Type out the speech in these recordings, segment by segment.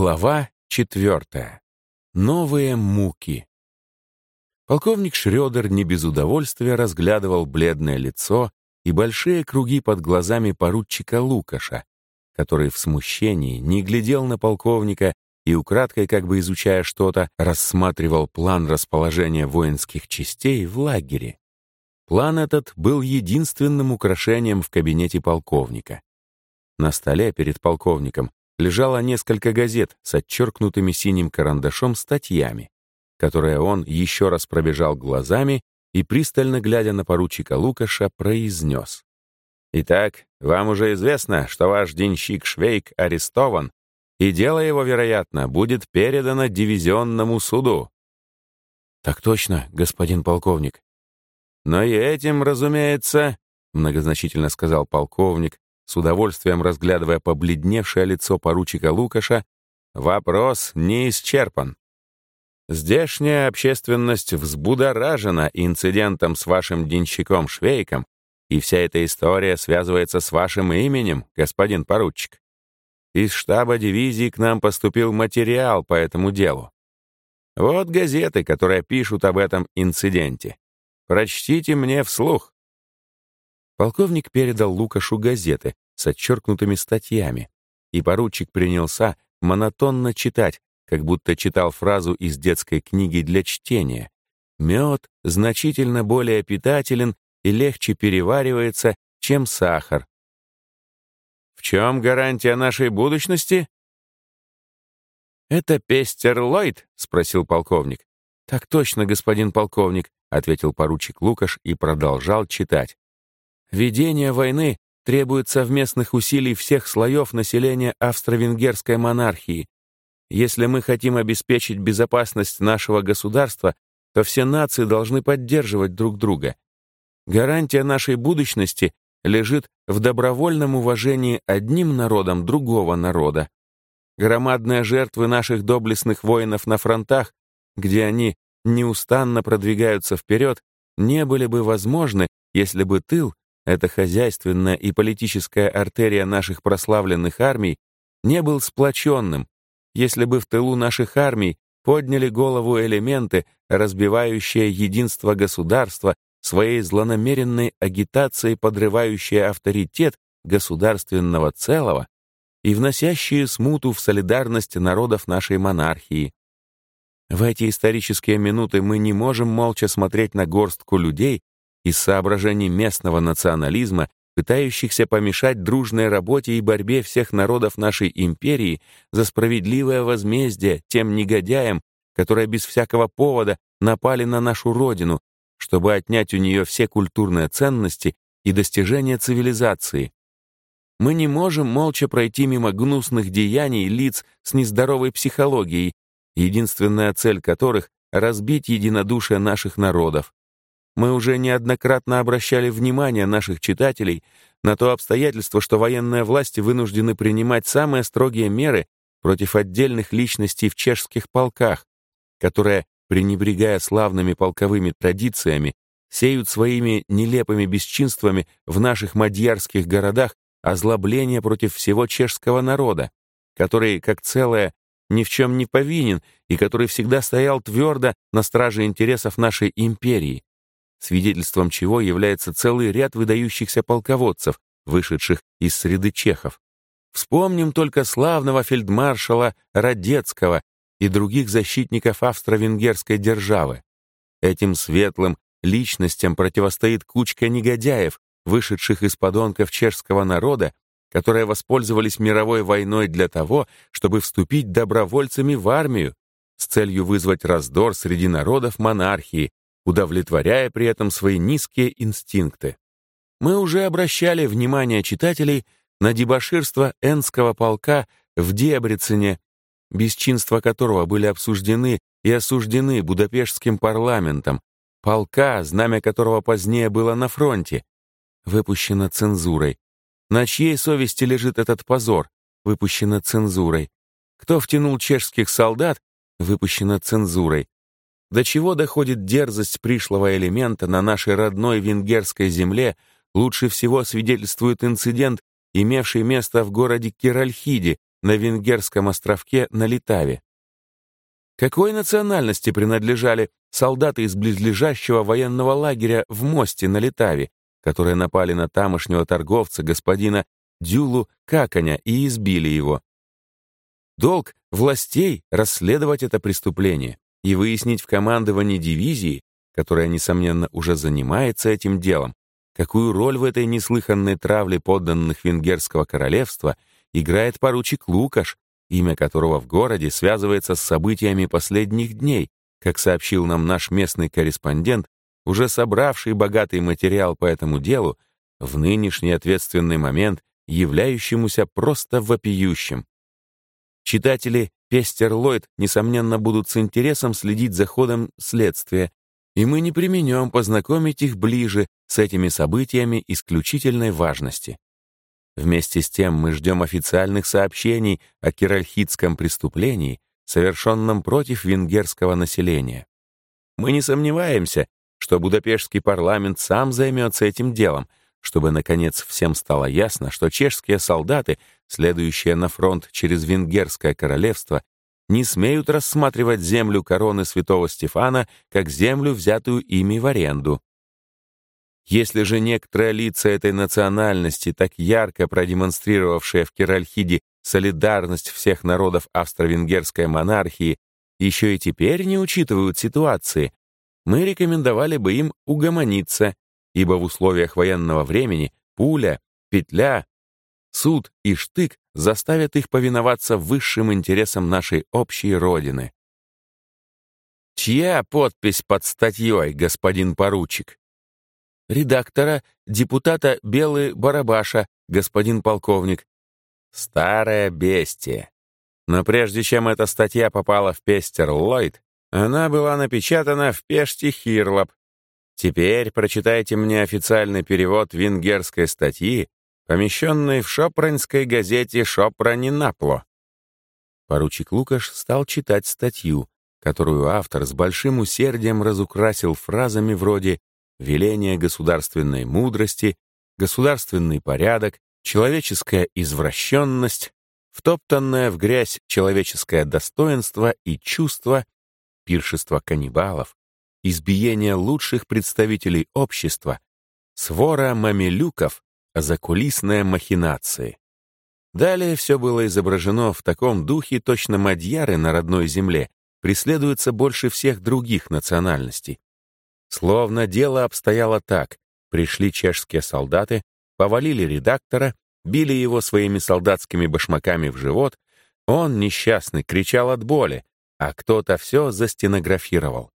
Глава четвертая. Новые муки. Полковник Шрёдер не без удовольствия разглядывал бледное лицо и большие круги под глазами поручика Лукаша, который в смущении не глядел на полковника и украдкой, как бы изучая что-то, рассматривал план расположения воинских частей в лагере. План этот был единственным украшением в кабинете полковника. На столе перед полковником лежало несколько газет с отчеркнутыми синим карандашом статьями, которые он еще раз пробежал глазами и, пристально глядя на поручика Лукаша, произнес. «Итак, вам уже известно, что ваш денщик Швейк арестован, и дело его, вероятно, будет передано дивизионному суду». «Так точно, господин полковник». «Но и этим, разумеется, — многозначительно сказал полковник, с удовольствием разглядывая побледневшее лицо поручика Лукаша, вопрос не исчерпан. Здешняя общественность взбудоражена инцидентом с вашим денщиком Швейком, и вся эта история связывается с вашим именем, господин поручик. Из штаба дивизии к нам поступил материал по этому делу. Вот газеты, которые пишут об этом инциденте. Прочтите мне вслух. Полковник передал Лукашу газеты с отчеркнутыми статьями, и поручик принялся монотонно читать, как будто читал фразу из детской книги для чтения. Мед значительно более питателен и легче переваривается, чем сахар. В чем гарантия нашей будущности? «Это Пестер Ллойд?» — спросил полковник. «Так точно, господин полковник», — ответил поручик Лукаш и продолжал читать. Ведение войны требует совместных усилий всех слоев населения австро-венгерской монархии. Если мы хотим обеспечить безопасность нашего государства, то все нации должны поддерживать друг друга. Гарантия нашей будущности лежит в добровольном уважении одним народом другого народа. Громадные жертвы наших доблестных воинов на фронтах, где они неустанно продвигаются вперед, не были бы возможны, если бы тыл эта хозяйственная и политическая артерия наших прославленных армий, не был сплоченным, если бы в тылу наших армий подняли голову элементы, разбивающие единство государства, своей злонамеренной агитацией подрывающие авторитет государственного целого и вносящие смуту в солидарность народов нашей монархии. В эти исторические минуты мы не можем молча смотреть на горстку людей, из соображений местного национализма, пытающихся помешать дружной работе и борьбе всех народов нашей империи за справедливое возмездие тем негодяям, которые без всякого повода напали на нашу родину, чтобы отнять у нее все культурные ценности и достижения цивилизации. Мы не можем молча пройти мимо гнусных деяний лиц с нездоровой психологией, единственная цель которых — разбить единодушие наших народов. Мы уже неоднократно обращали внимание наших читателей на то обстоятельство, что военные власти вынуждены принимать самые строгие меры против отдельных личностей в чешских полках, которые, пренебрегая славными полковыми традициями, сеют своими нелепыми бесчинствами в наших мадьярских городах озлобление против всего чешского народа, который, как целое, ни в чем не повинен и который всегда стоял твердо на страже интересов нашей империи свидетельством чего является целый ряд выдающихся полководцев, вышедших из среды чехов. Вспомним только славного фельдмаршала Радецкого и других защитников австро-венгерской державы. Этим светлым личностям противостоит кучка негодяев, вышедших из подонков чешского народа, которые воспользовались мировой войной для того, чтобы вступить добровольцами в армию с целью вызвать раздор среди народов монархии, удовлетворяя при этом свои низкие инстинкты. Мы уже обращали внимание читателей на дебоширство Энского полка в Дебрицене, бесчинства которого были обсуждены и осуждены Будапештским парламентом, полка, знамя которого позднее было на фронте, выпущено цензурой. На чьей совести лежит этот позор, выпущено цензурой? Кто втянул чешских солдат, выпущено цензурой. До чего доходит дерзость пришлого элемента на нашей родной венгерской земле, лучше всего свидетельствует инцидент, имевший место в городе Киральхиде на венгерском островке на Литаве. Какой национальности принадлежали солдаты из близлежащего военного лагеря в Мосте на Литаве, которые напали на тамошнего торговца господина Дюлу Каканя и избили его? Долг властей расследовать это преступление и выяснить в командовании дивизии, которая, несомненно, уже занимается этим делом, какую роль в этой неслыханной травле подданных Венгерского королевства играет поручик Лукаш, имя которого в городе связывается с событиями последних дней, как сообщил нам наш местный корреспондент, уже собравший богатый материал по этому делу, в нынешний ответственный момент являющемуся просто вопиющим. Читатели Пестер Ллойд, несомненно, будут с интересом следить за ходом следствия, и мы не применем познакомить их ближе с этими событиями исключительной важности. Вместе с тем мы ждем официальных сообщений о киральхидском преступлении, совершенном против венгерского населения. Мы не сомневаемся, что Будапештский парламент сам займется этим делом, чтобы, наконец, всем стало ясно, что чешские солдаты, следующие на фронт через Венгерское королевство, не смеют рассматривать землю короны святого Стефана как землю, взятую ими в аренду. Если же некоторые лица этой национальности, так ярко продемонстрировавшие в Киральхиде солидарность всех народов австро-венгерской монархии, еще и теперь не учитывают ситуации, мы рекомендовали бы им угомониться, ибо в условиях военного времени пуля, петля, суд и штык заставят их повиноваться высшим интересам нашей общей Родины. Чья подпись под статьей, господин поручик? Редактора, депутата Белый Барабаша, господин полковник. Старое бестие. Но прежде чем эта статья попала в Пестер Ллойд, она была напечатана в Пеште Хирлоп. Теперь прочитайте мне официальный перевод венгерской статьи, помещенной в шопранской газете «Шопранинапло». Поручик Лукаш стал читать статью, которую автор с большим усердием разукрасил фразами вроде «веление государственной мудрости», «государственный порядок», «человеческая извращенность», «втоптанное в грязь человеческое достоинство и чувство», «пиршество каннибалов», «избиение лучших представителей общества», «свора мамилюков», закулисные махинации. Далее все было изображено в таком духе, точно мадьяры на родной земле преследуются больше всех других национальностей. Словно дело обстояло так. Пришли чешские солдаты, повалили редактора, били его своими солдатскими башмаками в живот, он, несчастный, кричал от боли, а кто-то все застенографировал.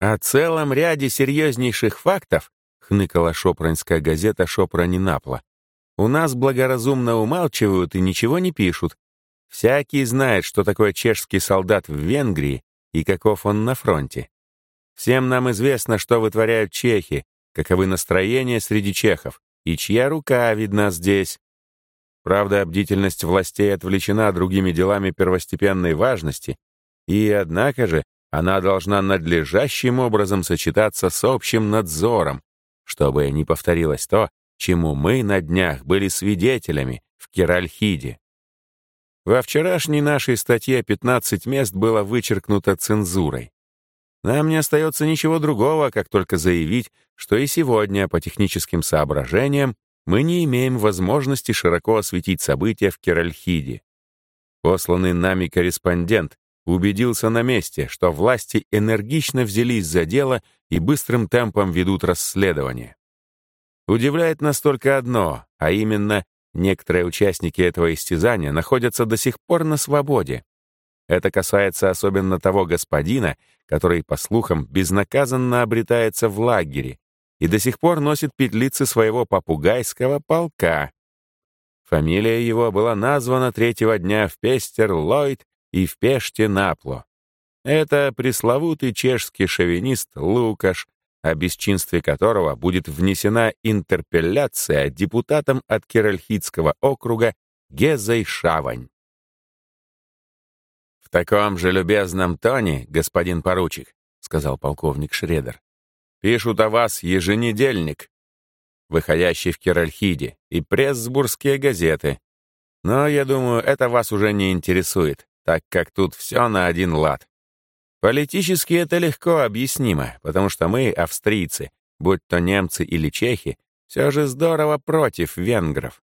О целом ряде серьезнейших фактов хныкала шопранская газета «Шопранинапла». «У нас благоразумно умалчивают и ничего не пишут. Всякий знает, что такое чешский солдат в Венгрии и каков он на фронте. Всем нам известно, что вытворяют чехи, каковы настроения среди чехов, и чья рука видна здесь. Правда, бдительность властей отвлечена другими делами первостепенной важности, и, однако же, она должна надлежащим образом сочетаться с общим надзором, чтобы не повторилось то, чему мы на днях были свидетелями в Киральхиде. Во вчерашней нашей статье 15 мест было вычеркнуто цензурой. Нам не остается ничего другого, как только заявить, что и сегодня, по техническим соображениям, мы не имеем возможности широко осветить события в Киральхиде. Посланный нами корреспондент убедился на месте, что власти энергично взялись за дело и быстрым темпом ведут расследование. Удивляет нас только одно, а именно, некоторые участники этого истязания находятся до сих пор на свободе. Это касается особенно того господина, который, по слухам, безнаказанно обретается в лагере и до сих пор носит петлицы своего попугайского полка. Фамилия его была названа третьего дня в Пестер Ллойд и в Пеште Напло. Это пресловутый чешский шовинист Лукаш, о бесчинстве которого будет внесена интерпелляция депутатом от Киральхидского округа Гезой Шавань. «В таком же любезном тоне, господин поручик», — сказал полковник Шредер, «пишут о вас еженедельник, выходящий в Киральхиде, и Прессбургские газеты. Но, я думаю, это вас уже не интересует, так как тут все на один лад. Политически это легко объяснимо, потому что мы, австрийцы, будь то немцы или чехи, все же здорово против венгров.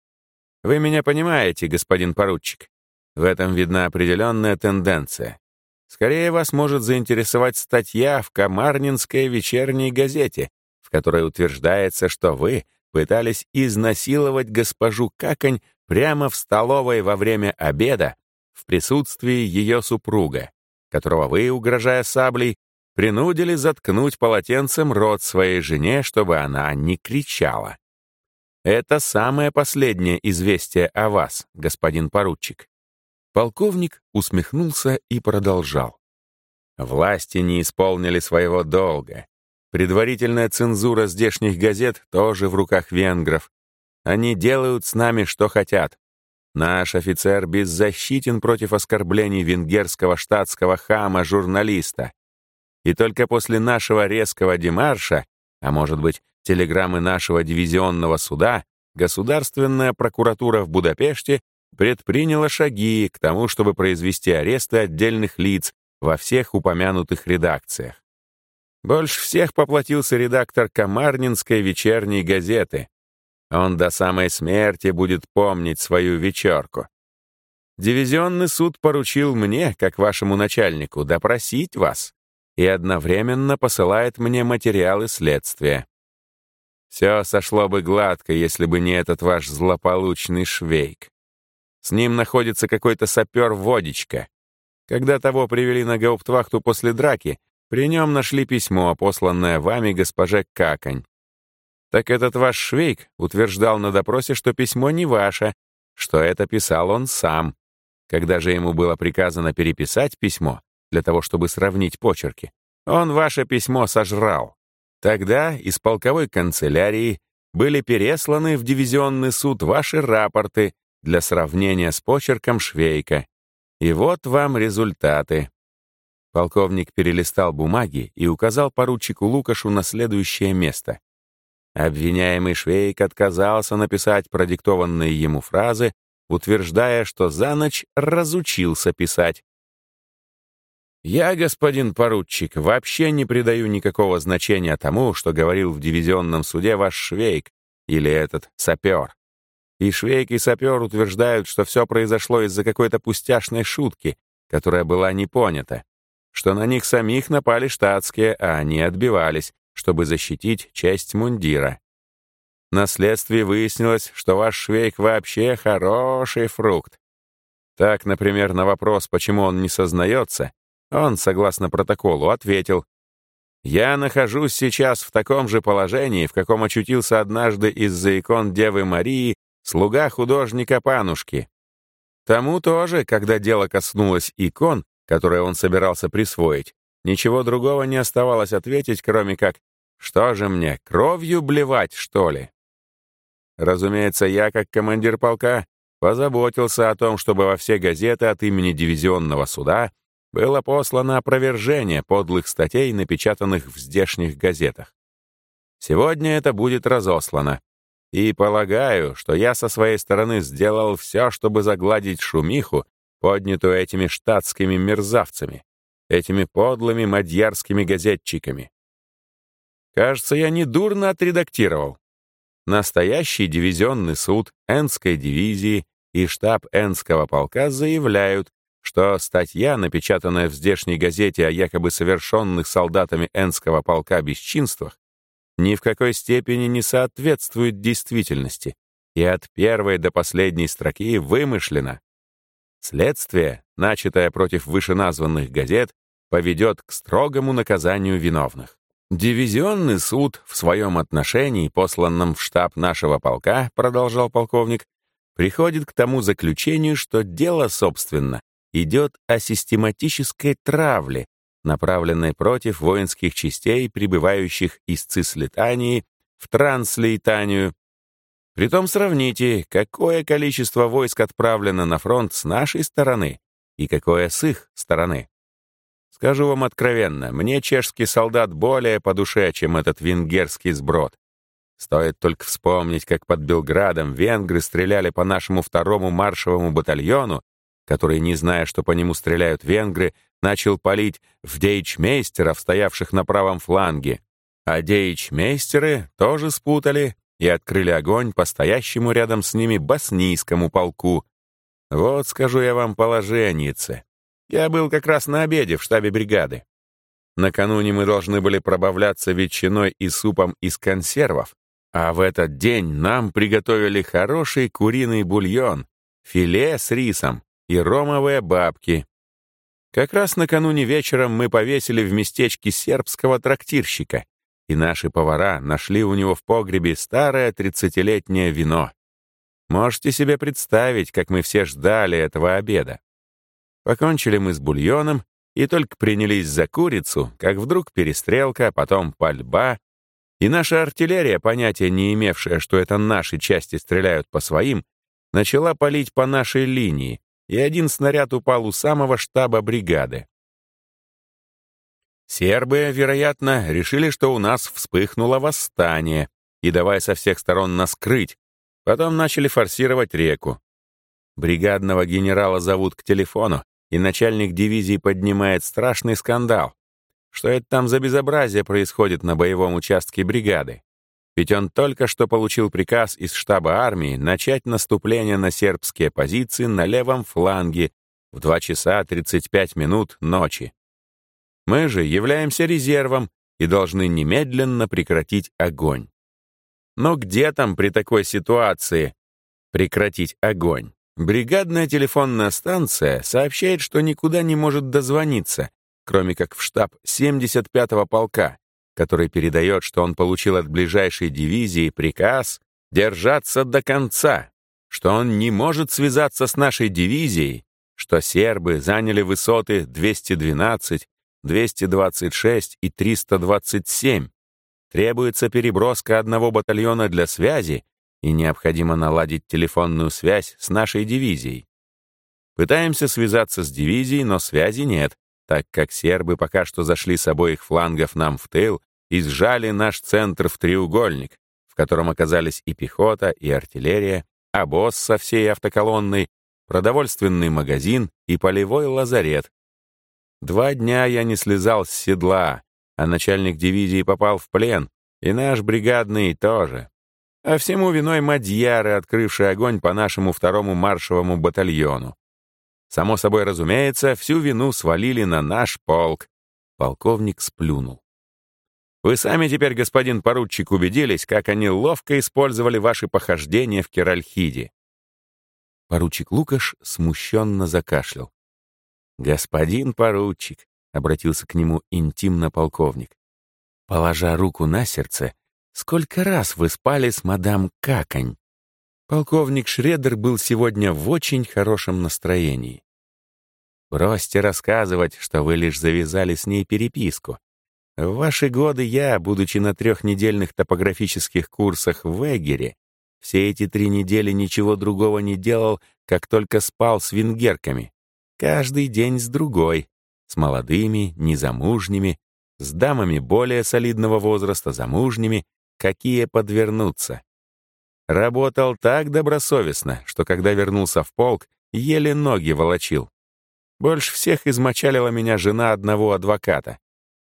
Вы меня понимаете, господин поручик? В этом видна определенная тенденция. Скорее вас может заинтересовать статья в Комарнинской вечерней газете, в которой утверждается, что вы пытались изнасиловать госпожу Каконь прямо в столовой во время обеда в присутствии ее супруга, которого вы, угрожая саблей, принудили заткнуть полотенцем рот своей жене, чтобы она не кричала. Это самое последнее известие о вас, господин поручик. Полковник усмехнулся и продолжал. Власти не исполнили своего долга. Предварительная цензура здешних газет тоже в руках венгров, они делают с нами, что хотят. Наш офицер беззащитен против оскорблений венгерского штатского хама-журналиста. И только после нашего резкого демарша, а может быть, телеграммы нашего дивизионного суда, Государственная прокуратура в Будапеште предприняла шаги к тому, чтобы произвести аресты отдельных лиц во всех упомянутых редакциях. Больше всех поплатился редактор Комарнинской вечерней газеты, он до самой смерти будет помнить свою вечерку. Дивизионный суд поручил мне, как вашему начальнику, допросить вас и одновременно посылает мне материалы следствия. Все сошло бы гладко, если бы не этот ваш злополучный швейк. С ним находится какой-то сапер-водичка. Когда того привели на гауптвахту после драки, при нем нашли письмо, посланное вами госпоже Каконь. Так этот ваш Швейк утверждал на допросе, что письмо не ваше, что это писал он сам. Когда же ему было приказано переписать письмо для того, чтобы сравнить почерки, он ваше письмо сожрал. Тогда из полковой канцелярии были пересланы в дивизионный суд ваши рапорты для сравнения с почерком Швейка. И вот вам результаты. Полковник перелистал бумаги и указал поручику Лукашу на следующее место. Обвиняемый Швейк отказался написать продиктованные ему фразы, утверждая, что за ночь разучился писать. «Я, господин поручик, вообще не придаю никакого значения тому, что говорил в дивизионном суде ваш Швейк или этот сапер. И Швейк, и сапер утверждают, что все произошло из-за какой-то пустяшной шутки, которая была не понята, что на них самих напали штатские, а они отбивались, чтобы защитить часть мундира. На следствии выяснилось, что ваш швейк вообще хороший фрукт. Так, например, на вопрос, почему он не сознается, он, согласно протоколу, ответил, «Я нахожусь сейчас в таком же положении, в каком очутился однажды из-за икон Девы Марии слуга художника Панушки. Тому тоже, когда дело коснулось икон, которые он собирался присвоить, ничего другого не оставалось ответить, кроме как что же мне, кровью блевать, что ли? Разумеется, я, как командир полка, позаботился о том, чтобы во все газеты от имени дивизионного суда было послано опровержение подлых статей, напечатанных в здешних газетах. Сегодня это будет разослано. И полагаю, что я со своей стороны сделал все, чтобы загладить шумиху, поднятую этими штатскими мерзавцами, этими подлыми мадьярскими газетчиками. Кажется, я недурно отредактировал. Настоящий дивизионный суд Энской дивизии и штаб Энского полка заявляют, что статья, напечатанная в здешней газете о якобы совершенных солдатами Энского полка бесчинствах, ни в какой степени не соответствует действительности и от первой до последней строки вымышлена. Следствие, начатое против вышеназванных газет, поведет к строгому наказанию виновных. Дивизионный суд в своем отношении, посланном в штаб нашего полка, продолжал полковник, приходит к тому заключению, что дело, собственно, идет о систематической травле, направленной против воинских частей, прибывающих из Цислитании в Транслейтанию. Притом сравните, какое количество войск отправлено на фронт с нашей стороны и какое с их стороны. Скажу вам откровенно, мне чешский солдат более по душе, чем этот венгерский сброд. Стоит только вспомнить, как под Белградом венгры стреляли по нашему второму маршевому батальону, который, не зная, что по нему стреляют венгры, начал палить в дейчмейстеров, стоявших на правом фланге. А дейчмейстеры тоже спутали и открыли огонь по стоящему рядом с ними боснийскому полку. Вот, скажу я вам, положеннице. Я был как раз на обеде в штабе бригады. Накануне мы должны были пробавляться ветчиной и супом из консервов, а в этот день нам приготовили хороший куриный бульон, филе с рисом и ромовые бабки. Как раз накануне вечером мы повесили в местечке сербского трактирщика, и наши повара нашли у него в погребе старое тридцатилетнее вино. Можете себе представить, как мы все ждали этого обеда. Покончили мы с бульоном и только принялись за курицу, как вдруг перестрелка, потом пальба, и наша артиллерия, понятия не имевшая, что это наши части стреляют по своим, начала палить по нашей линии, и один снаряд упал у самого штаба бригады. Сербы, вероятно, решили, что у нас вспыхнуло восстание, и давай со всех сторон нас крыть, потом начали форсировать реку. Бригадного генерала зовут к телефону, и начальник дивизии поднимает страшный скандал. Что это там за безобразие происходит на боевом участке бригады? Ведь он только что получил приказ из штаба армии начать наступление на сербские позиции на левом фланге в 2 часа 35 минут ночи. Мы же являемся резервом и должны немедленно прекратить огонь. Но где там при такой ситуации прекратить огонь? Бригадная телефонная станция сообщает, что никуда не может дозвониться, кроме как в штаб 75-го полка, который передает, что он получил от ближайшей дивизии приказ держаться до конца, что он не может связаться с нашей дивизией, что сербы заняли высоты 212, 226 и 327. Требуется переброска одного батальона для связи и необходимо наладить телефонную связь с нашей дивизией. Пытаемся связаться с дивизией, но связи нет, так как сербы пока что зашли с обоих флангов нам в тыл и сжали наш центр в треугольник, в котором оказались и пехота, и артиллерия, обоз со всей автоколонной, продовольственный магазин и полевой лазарет. Два дня я не слезал с седла, а начальник дивизии попал в плен, и наш бригадный тоже. А всему виной мадьяры, открывшие огонь по нашему второму маршевому батальону. Само собой разумеется, всю вину свалили на наш полк. Полковник сплюнул. Вы сами теперь, господин поручик, убедились, как они ловко использовали ваши похождения в Керальхиде. Поручик Лукаш смущенно закашлял. «Господин поручик», — обратился к нему интимно полковник, положа руку на сердце, Сколько раз вы спали с мадам Какань? Полковник Шредер был сегодня в очень хорошем настроении. Бросьте рассказывать, что вы лишь завязали с ней переписку. В ваши годы я, будучи на трехнедельных топографических курсах в Эгере, все эти три недели ничего другого не делал, как только спал с венгерками. Каждый день с другой, с молодыми, незамужними, с дамами более солидного возраста, замужними, какие подвернутся. Работал так добросовестно, что когда вернулся в полк, еле ноги волочил. Больше всех измочалила меня жена одного адвоката.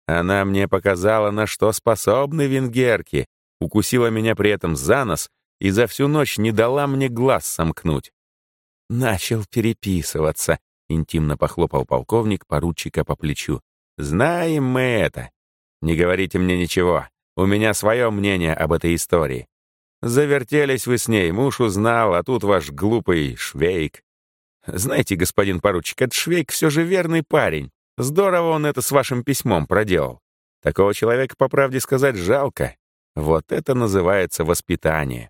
Она мне показала, на что способны венгерки, укусила меня при этом за нос и за всю ночь не дала мне глаз сомкнуть. Начал переписываться, интимно похлопал полковник поручика по плечу. Знаем мы это. Не говорите мне ничего. У меня свое мнение об этой истории. Завертелись вы с ней, муж узнал, а тут ваш глупый швейк. Знаете, господин поручик, этот швейк все же верный парень. Здорово он это с вашим письмом проделал. Такого человека, по правде сказать, жалко. Вот это называется воспитание.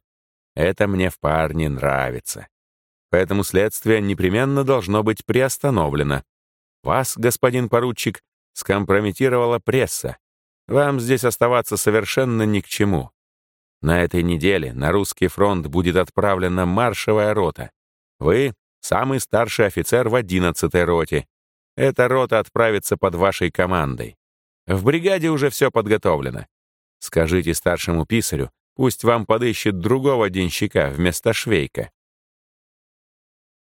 Это мне в парне нравится. Поэтому следствие непременно должно быть приостановлено. Вас, господин поручик, скомпрометировала пресса. Вам здесь оставаться совершенно ни к чему. На этой неделе на русский фронт будет отправлена маршевая рота. Вы — самый старший офицер в 11-й роте. Эта рота отправится под вашей командой. В бригаде уже все подготовлено. Скажите старшему писарю, Пусть вам подыщет другого денщика вместо швейка».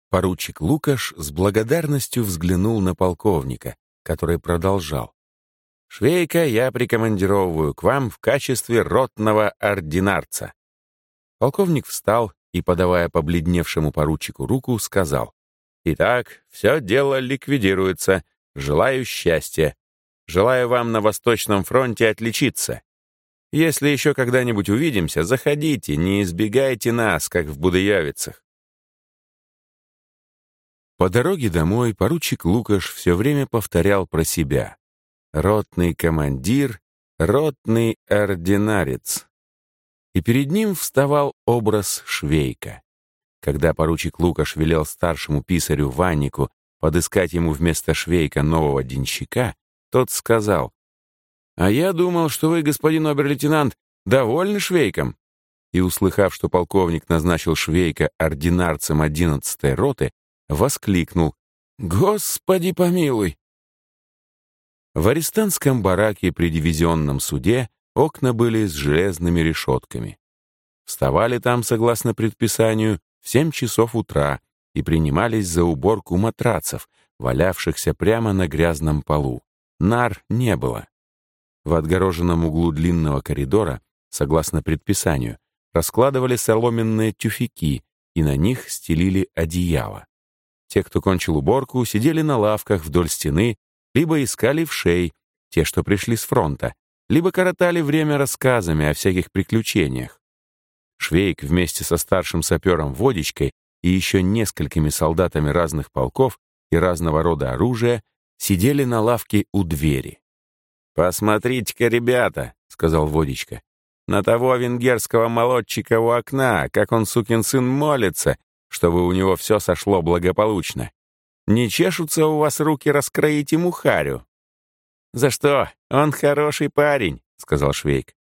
Поручик Лукаш с благодарностью взглянул на полковника, который продолжал. «Швейка я прикомандировываю к вам в качестве ротного ординарца». Полковник встал и, подавая побледневшему поручику руку, сказал. «Итак, все дело ликвидируется. Желаю счастья. Желаю вам на Восточном фронте отличиться. Если еще когда-нибудь увидимся, заходите, не избегайте нас, как в Будыявицах. По дороге домой поручик Лукаш все время повторял про себя. «Ротный командир, ротный ординарец». И перед ним вставал образ Швейка. Когда поручик Лукаш велел старшему писарю Ваннику подыскать ему вместо Швейка нового денщика, тот сказал, «А я думал, что вы, господин обер-лейтенант, довольны Швейком». И, услыхав, что полковник назначил Швейка ординарцем 11-й роты, воскликнул «Господи помилуй!». В арестантском бараке при дивизионном суде окна были с железными решетками. Вставали там, согласно предписанию, в семь часов утра и принимались за уборку матрацев, валявшихся прямо на грязном полу. Нар не было. В отгороженном углу длинного коридора, согласно предписанию, раскладывали соломенные тюфяки и на них стелили одеяло. Те, кто кончил уборку, сидели на лавках вдоль стены, либо искали в шей, те, что пришли с фронта, либо коротали время рассказами о всяких приключениях. Швейк вместе со старшим сапером Водичкой и еще несколькими солдатами разных полков и разного рода оружия сидели на лавке у двери. «Посмотрите-ка, ребята», — сказал Водичка, «на того венгерского молодчика у окна, как он, сукин сын, молится, чтобы у него все сошло благополучно. Не чешутся у вас руки раскроить ему харю?» «За что? Он хороший парень», — сказал Швейк.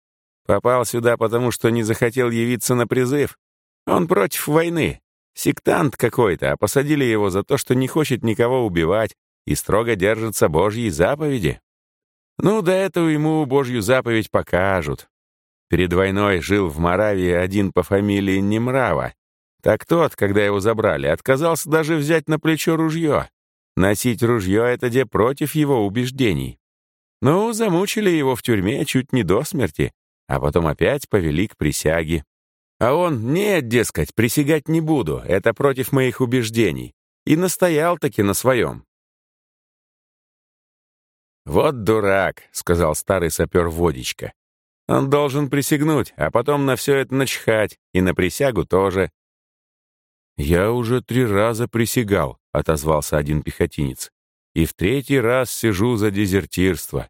«Попал сюда, потому что не захотел явиться на призыв. Он против войны. Сектант какой-то, а посадили его за то, что не хочет никого убивать и строго держится Божьей заповеди. Ну, до этого ему Божью заповедь покажут. Перед войной жил в Моравии один по фамилии Немрава, так тот, когда его забрали, отказался даже взять на плечо ружье. Носить ружье — это где против его убеждений. Ну, замучили его в тюрьме чуть не до смерти, а потом опять повели к присяге. А он, нет, дескать, присягать не буду, это против моих убеждений. И настоял таки на своем. «Вот дурак», — сказал старый сапер Водичка. «Он должен присягнуть, а потом на все это начхать, и на присягу тоже. «Я уже три раза присягал», — отозвался один пехотинец. «И в третий раз сижу за дезертирство.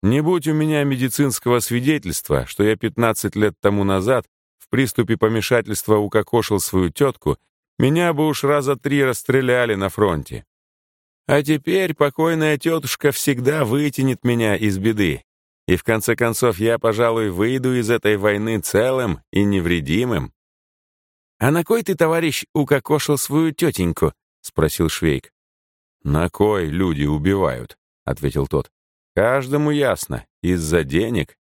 Не будь у меня медицинского свидетельства, что я 15 лет тому назад в приступе помешательства укокошил свою тетку, меня бы уж раза три расстреляли на фронте. А теперь покойная тетушка всегда вытянет меня из беды. И в конце концов я, пожалуй, выйду из этой войны целым и невредимым. «А на кой ты, товарищ, укокошил свою тетеньку?» — спросил Швейк. «На кой люди убивают?» — ответил тот. «Каждому ясно, из-за денег.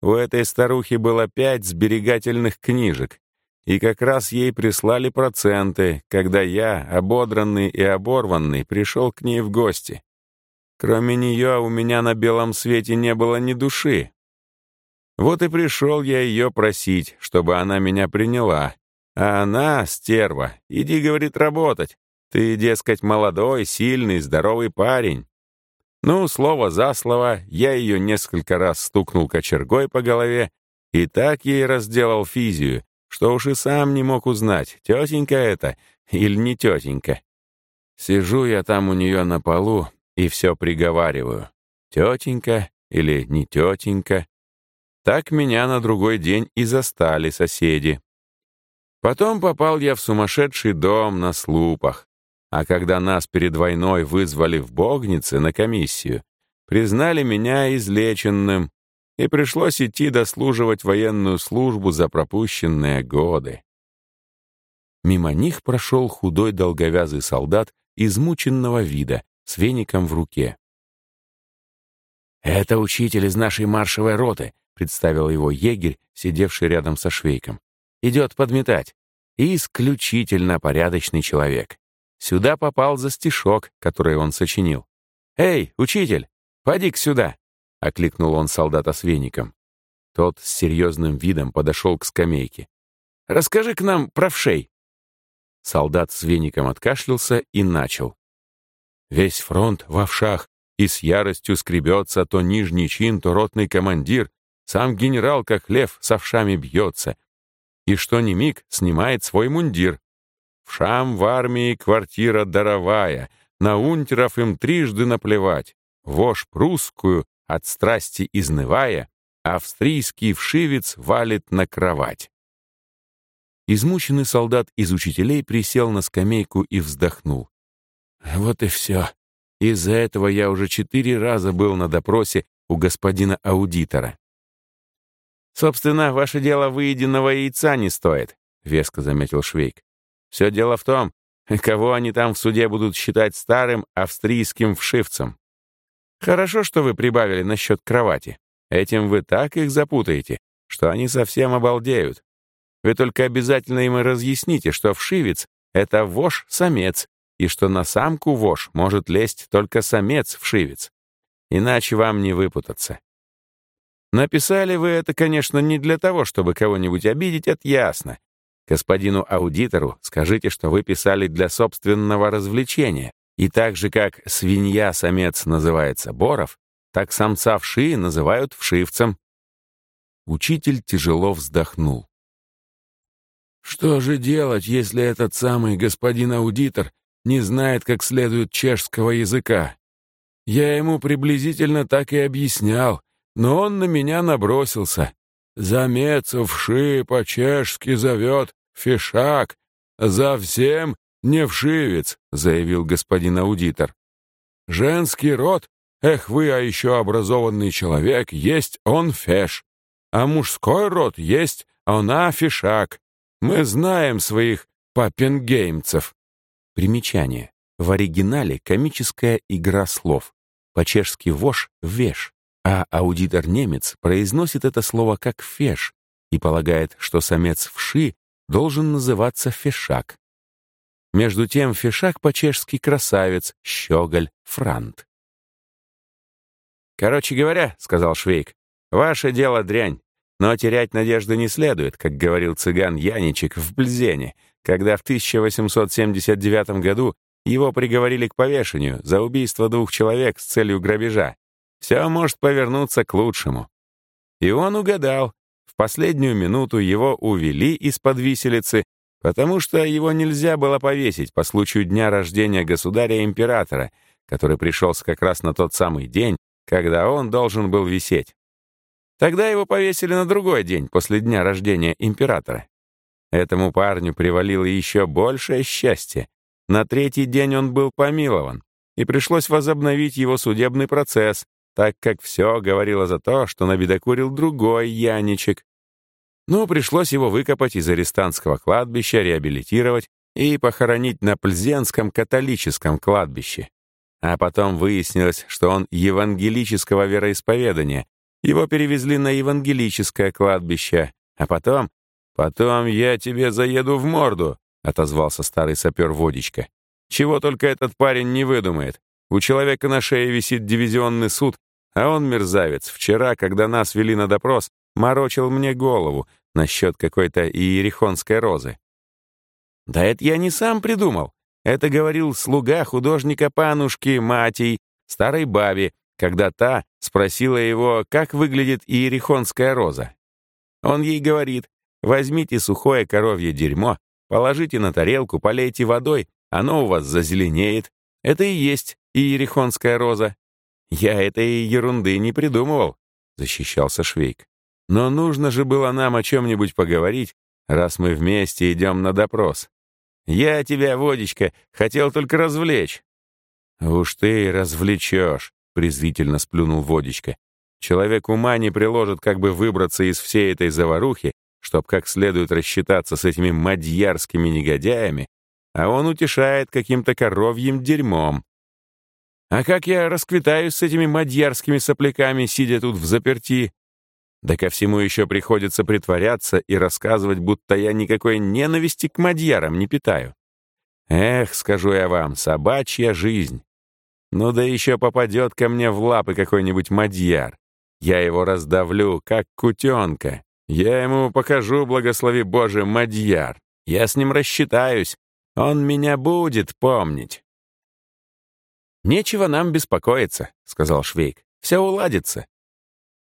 У этой старухи было пять сберегательных книжек, и как раз ей прислали проценты, когда я, ободранный и оборванный, пришел к ней в гости. Кроме нее у меня на белом свете не было ни души. Вот и пришел я ее просить, чтобы она меня приняла, а она, стерва, иди, говорит, работать. Ты, дескать, молодой, сильный, здоровый парень. Ну, слово за слово, я ее несколько раз стукнул кочергой по голове и так ей разделал физию, что уж и сам не мог узнать, тетенька это или не тетенька. Сижу я там у нее на полу и все приговариваю. Тетенька или не тетенька. Так меня на другой день и застали соседи. Потом попал я в сумасшедший дом на слупах, а когда нас перед войной вызвали в Богнице на комиссию, признали меня излеченным, и пришлось идти дослуживать военную службу за пропущенные годы. Мимо них прошел худой долговязый солдат измученного вида с веником в руке. «Это учитель из нашей маршевой роты», — представил его егерь, сидевший рядом со швейком. «Идет подметать. Исключительно порядочный человек. Сюда попал за стишок, который он сочинил. «Эй, учитель, поди-ка сюда!» — окликнул он солдата с веником. Тот с серьезным видом подошел к скамейке. «Расскажи к нам про вшей!» Солдат с веником откашлялся и начал. Весь фронт в овшах, и с яростью скребется то нижний чин, то ротный командир, сам генерал, как лев, с овшами бьется. И что ни миг снимает свой мундир. Вшам в армии квартира даровая, на унтеров им трижды наплевать. Вошь прусскую, от страсти изнывая, австрийский вшивец валит на кровать. Измученный солдат из учителей присел на скамейку и вздохнул. Вот и все. Из-за этого я уже четыре раза был на допросе у господина аудитора. «Собственно, ваше дело выеденного яйца не стоит», — веско заметил Швейк. «Все дело в том, кого они там в суде будут считать старым австрийским вшивцем. Хорошо, что вы прибавили насчет кровати. Этим вы так их запутаете, что они совсем обалдеют. Вы только обязательно им разъясните, что вшивец — это вож-самец, и что на самку вож может лезть только самец-вшивец. Иначе вам не выпутаться. Написали вы это, конечно, не для того, чтобы кого-нибудь обидеть, это ясно. Господину аудитору скажите, что вы писали для собственного развлечения. И так же, как свинья-самец называется Боров, так самца вши называют вшивцем. Учитель тяжело вздохнул. Что же делать, если этот самый господин аудитор не знает как следует чешского языка? Я ему приблизительно так и объяснял, но он на меня набросился. Замец вши по-чешски зовет фишак, за всем не вшивец, заявил господин аудитор. Женский род Эх вы, а еще образованный человек, есть он феш. А мужской род есть она фишак. Мы знаем своих папенгеймцев. Примечание. В оригинале комическая игра слов. По-чешски «вож» — «веш», а аудитор-немец произносит это слово как «феш» и полагает, что самец вши должен называться фешак. Между тем фешак по-чешски красавец, щеголь, франт. «Короче говоря», — сказал Швейк, — «ваше дело дрянь, но терять надежды не следует, как говорил цыган Яничек в Бльзене, когда в 1879 году его приговорили к повешению за убийство двух человек с целью грабежа. Все может повернуться к лучшему». И он угадал. В последнюю минуту его увели из-под виселицы, потому что его нельзя было повесить по случаю дня рождения государя-императора, который пришелся как раз на тот самый день, когда он должен был висеть. Тогда его повесили на другой день после дня рождения императора. Этому парню привалило еще большее счастье. На третий день он был помилован, и пришлось возобновить его судебный процесс, так как все говорило за то, что набедокурил другой Яничек. Ну, пришлось его выкопать из арестантского кладбища, реабилитировать и похоронить на Пльзенском католическом кладбище. А потом выяснилось, что он евангелического вероисповедания. Его перевезли на евангелическое кладбище. А потом... «Потом я тебе заеду в морду», — отозвался старый сапер Водичка. «Чего только этот парень не выдумает. У человека на шее висит дивизионный суд, а он, мерзавец, вчера, когда нас вели на допрос, морочил мне голову насчет какой-то иерихонской розы. Да это я не сам придумал. Это говорил слуга художника Панушки Матей, старой бабе, когда та спросила его, как выглядит иерихонская роза. Он ей говорит, возьмите сухое коровье дерьмо, положите на тарелку, полейте водой, оно у вас зазеленеет. Это и есть иерихонская роза. Я этой ерунды не придумывал, защищался Швейк. Но нужно же было нам о чем-нибудь поговорить, раз мы вместе идем на допрос. Я тебя, водичка, хотел только развлечь». «Уж ты развлечешь», — презрительно сплюнул водичка. «Человек ума не приложит, как бы выбраться из всей этой заварухи, чтоб как следует рассчитаться с этими мадьярскими негодяями, а он утешает каким-то коровьим дерьмом». А как я расквитаюсь с этими мадьярскими сопляками, сидя тут в заперти? Да ко всему еще приходится притворяться и рассказывать, будто я никакой ненависти к мадьярам не питаю. Эх, скажу я вам, собачья жизнь. Ну да еще попадет ко мне в лапы какой-нибудь мадьяр. Я его раздавлю, как кутенка. Я ему покажу, благослови Боже, мадьяр. Я с ним рассчитаюсь. Он меня будет помнить. «Нечего нам беспокоиться», — сказал Швейк. «Все уладится.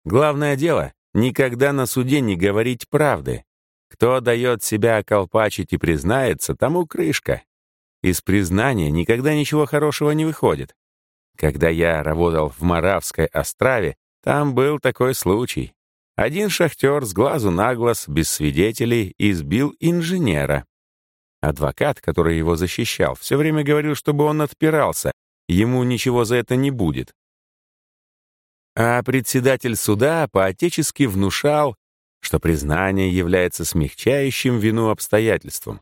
Главное дело — никогда на суде не говорить правды. Кто дает себя околпачить и признается, тому крышка. Из признания никогда ничего хорошего не выходит. Когда я работал в Моравской Острове, там был такой случай. Один шахтер с глазу на глаз, без свидетелей, избил инженера. Адвокат, который его защищал, все время говорил, чтобы он отпирался, ему ничего за это не будет. А председатель суда поотечески внушал, что признание является смягчающим вину обстоятельством.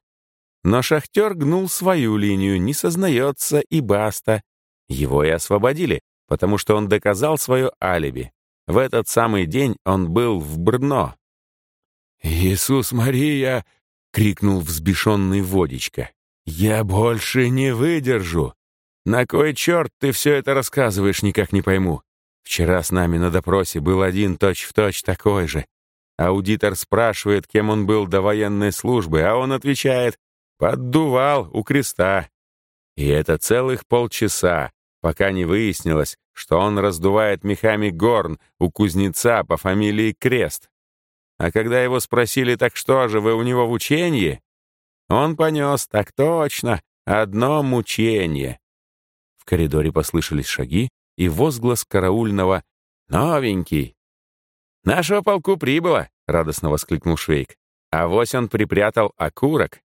Но шахтер гнул свою линию, не сознается и баста. Его и освободили, потому что он доказал свое алиби. В этот самый день он был в Брно. «Иисус Мария!» — крикнул взбешенный Водичка. «Я больше не выдержу! На кой черт ты все это рассказываешь, никак не пойму. Вчера с нами на допросе был один точь-в-точь точь такой же. Аудитор спрашивает, кем он был до военной службы, а он отвечает «поддувал у креста». И это целых полчаса, пока не выяснилось, что он раздувает мехами горн у кузнеца по фамилии Крест. А когда его спросили, так что же, вы у него в учении? Он понес, так точно, одно мучение. Коридоре послышались шаги и возглас караульного «Новенький!» «Нашего полку прибыло!» — радостно воскликнул Швейк. «А вось он припрятал окурок!»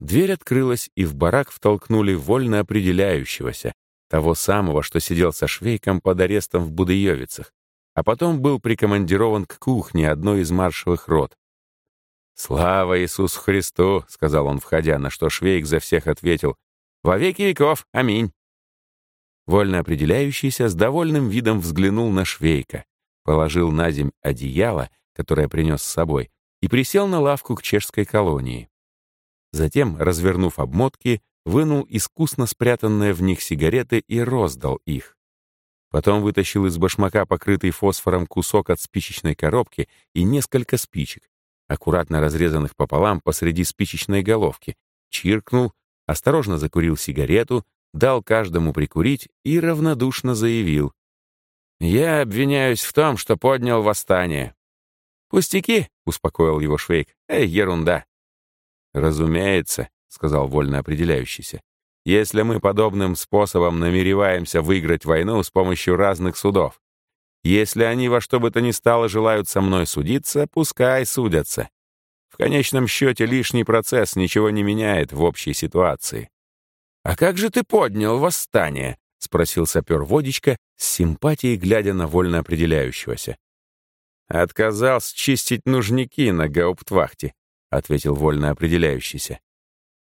Дверь открылась, и в барак втолкнули вольно определяющегося, того самого, что сидел со швейком под арестом в Будыевицах, а потом был прикомандирован к кухне одной из маршевых рот. «Слава Иисусу Христу!» — сказал он, входя, на что швейк за всех ответил. «Во веки веков! Аминь!» Вольно определяющийся с довольным видом взглянул на швейка, положил на земь одеяло, которое принес с собой, и присел на лавку к чешской колонии. Затем, развернув обмотки, вынул искусно спрятанные в них сигареты и роздал их. Потом вытащил из башмака покрытый фосфором кусок от спичечной коробки и несколько спичек, аккуратно разрезанных пополам посреди спичечной головки, чиркнул, осторожно закурил сигарету, дал каждому прикурить и равнодушно заявил. «Я обвиняюсь в том, что поднял восстание». «Пустяки», — успокоил его Швейк. «Эй, ерунда». «Разумеется», — сказал вольно определяющийся. «Если мы подобным способом намереваемся выиграть войну с помощью разных судов, если они во что бы то ни стало желают со мной судиться, пускай судятся. В конечном счете лишний процесс ничего не меняет в общей ситуации». «А как же ты поднял восстание?» — спросил сапер Водичка с симпатией, глядя на вольно определяющегося. «Отказался чистить нужники на гауптвахте», — ответил вольно определяющийся.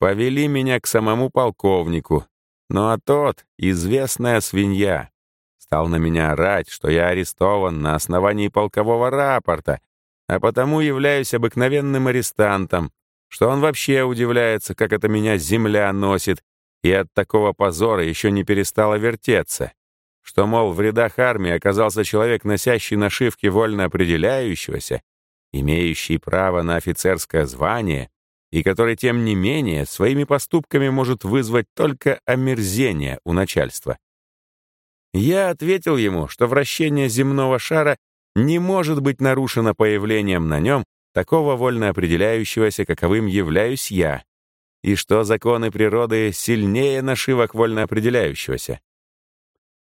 Повели меня к самому полковнику. Ну а тот, известная свинья, стал на меня орать, что я арестован на основании полкового рапорта, а потому являюсь обыкновенным арестантом, что он вообще удивляется, как это меня земля носит, и от такого позора еще не перестала вертеться, что, мол, в рядах армии оказался человек, носящий нашивки вольно определяющегося, имеющий право на офицерское звание, и который, тем не менее, своими поступками может вызвать только омерзение у начальства. Я ответил ему, что вращение земного шара не может быть нарушено появлением на нем такого вольно определяющегося, каковым являюсь я, и что законы природы сильнее нашивок вольно определяющегося.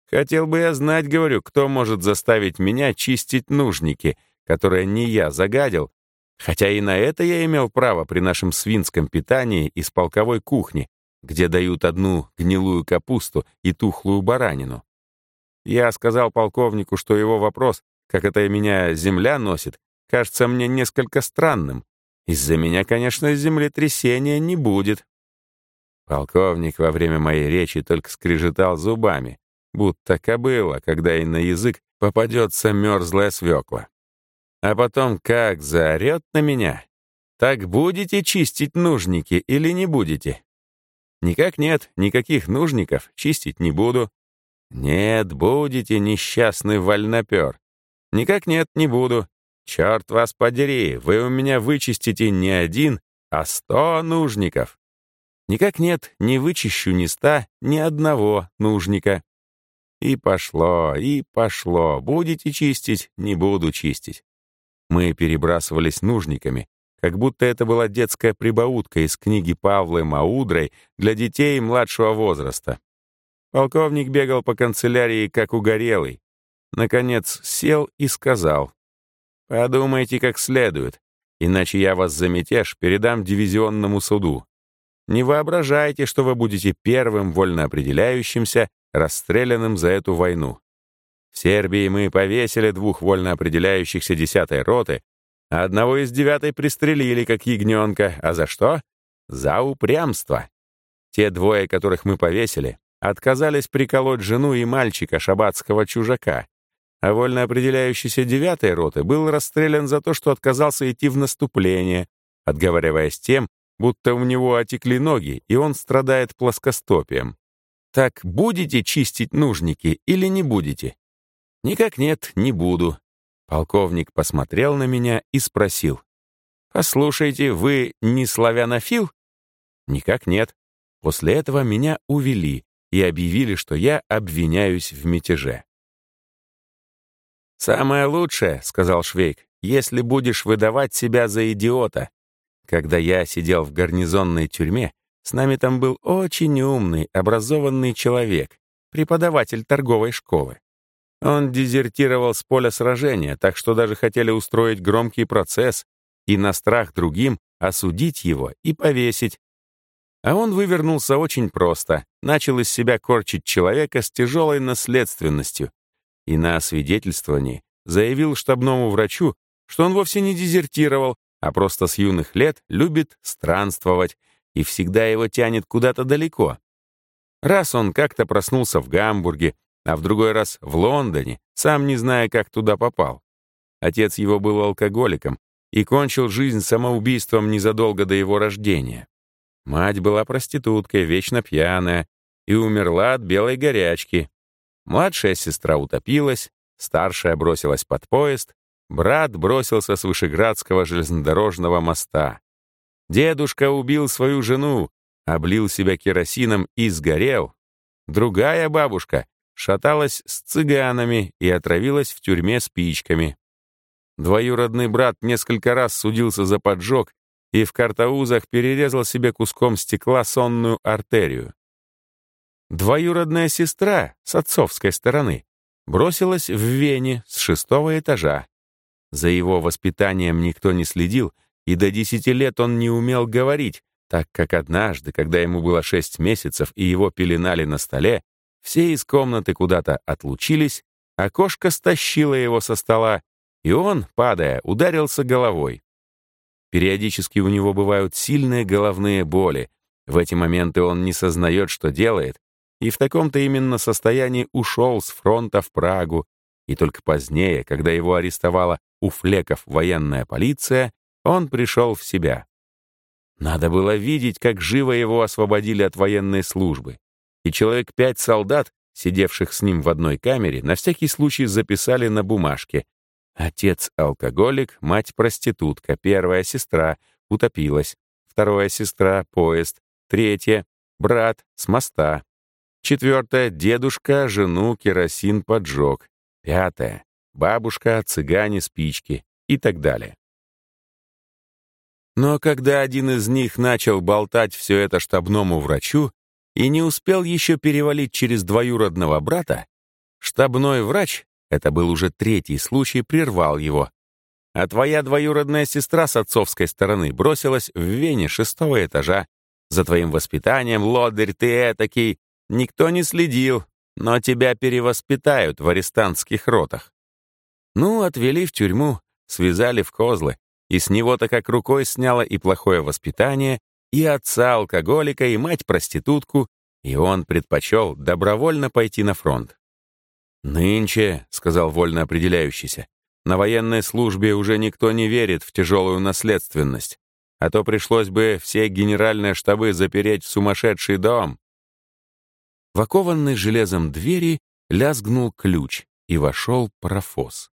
Хотел бы я знать, говорю, кто может заставить меня чистить нужники, которые не я загадил, Хотя и на это я имел право при нашем свинском питании из полковой кухни, где дают одну гнилую капусту и тухлую баранину. Я сказал полковнику, что его вопрос, как это меня земля носит, кажется мне несколько странным. Из-за меня, конечно, землетрясения не будет. Полковник во время моей речи только скрежетал зубами, будто кобыла, когда и на язык попадется мерзлая свекла. А потом как заорет на меня. Так будете чистить нужники или не будете? Никак нет, никаких нужников чистить не буду. Нет, будете, несчастный вольнопер. Никак нет, не буду. Черт вас подери, вы у меня вычистите не один, а сто нужников. Никак нет, не вычищу ни ста, ни одного нужника. И пошло, и пошло. Будете чистить, не буду чистить. Мы перебрасывались нужниками, как будто это была детская прибаутка из книги Павлы Маудрой для детей младшего возраста. Полковник бегал по канцелярии, как угорелый. Наконец сел и сказал, «Подумайте как следует, иначе я вас за мятеж передам дивизионному суду. Не воображайте, что вы будете первым вольно определяющимся, расстрелянным за эту войну. В Сербии мы повесили двух вольно определяющихся десятой роты, а одного из девятой пристрелили, как ягненка. А за что? За упрямство. Те двое, которых мы повесили, отказались приколоть жену и мальчика шабатского чужака, а вольно определяющийся девятой роты был расстрелян за то, что отказался идти в наступление, отговариваясь тем, будто у него отекли ноги, и он страдает плоскостопием. Так будете чистить нужники или не будете? Никак нет, не буду. Полковник посмотрел на меня и спросил. «Послушайте, вы не славянофил?» «Никак нет. После этого меня увели и объявили, что я обвиняюсь в мятеже. «Самое лучшее», — сказал Швейк, «если будешь выдавать себя за идиота. Когда я сидел в гарнизонной тюрьме, с нами там был очень умный, образованный человек, преподаватель торговой школы. Он дезертировал с поля сражения, так что даже хотели устроить громкий процесс и на страх другим осудить его и повесить. А он вывернулся очень просто, начал из себя корчить человека с тяжелой наследственностью, и на освидетельствовании заявил штабному врачу, что он вовсе не дезертировал, а просто с юных лет любит странствовать и всегда его тянет куда-то далеко. Раз он как-то проснулся в Гамбурге, а в другой раз в Лондоне, сам не зная, как туда попал. Отец его был алкоголиком и кончил жизнь самоубийством незадолго до его рождения. Мать была проституткой, вечно пьяная, и умерла от белой горячки, Младшая сестра утопилась, старшая бросилась под поезд, брат бросился с Вышеградского железнодорожного моста. Дедушка убил свою жену, облил себя керосином и сгорел. Другая бабушка шаталась с цыганами и отравилась в тюрьме спичками. Двоюродный брат несколько раз судился за поджог и в картаузах перерезал себе куском стекла сонную артерию. Двоюродная сестра с отцовской стороны бросилась в Вене с шестого этажа. За его воспитанием никто не следил, и до десяти лет он не умел говорить, так как однажды, когда ему было шесть месяцев и его пеленали на столе, все из комнаты куда-то отлучились, а кошка стащила его со стола, и он, падая, ударился головой. Периодически у него бывают сильные головные боли. В эти моменты он не сознает, что делает, и в таком-то именно состоянии ушел с фронта в Прагу, и только позднее, когда его арестовала у флеков военная полиция, он пришел в себя. Надо было видеть, как живо его освободили от военной службы, и человек пять солдат, сидевших с ним в одной камере, на всякий случай записали на бумажке. «Отец алкоголик, мать проститутка, первая сестра утопилась, вторая сестра — поезд, третья — брат с моста, Четвертое — дедушка жену керосин поджег. Пятое — бабушка, цыгане, спички и так далее. Но когда один из них начал болтать все это штабному врачу и не успел еще перевалить через двоюродного брата, штабной врач, это был уже третий случай, прервал его. А твоя двоюродная сестра с отцовской стороны бросилась в Вене шестого этажа. За твоим воспитанием, лодырь ты этакий, Никто не следил, но тебя перевоспитают в арестантских ротах. Ну, отвели в тюрьму, связали в козлы, и с него-то как рукой сняло и плохое воспитание, и отца-алкоголика, и мать-проститутку, и он предпочел добровольно пойти на фронт. «Нынче», — сказал вольно определяющийся, «на военной службе уже никто не верит в тяжелую наследственность, а то пришлось бы все генеральные штабы запереть в сумасшедший дом». В окованной железом двери лязгнул ключ, и вошел профос.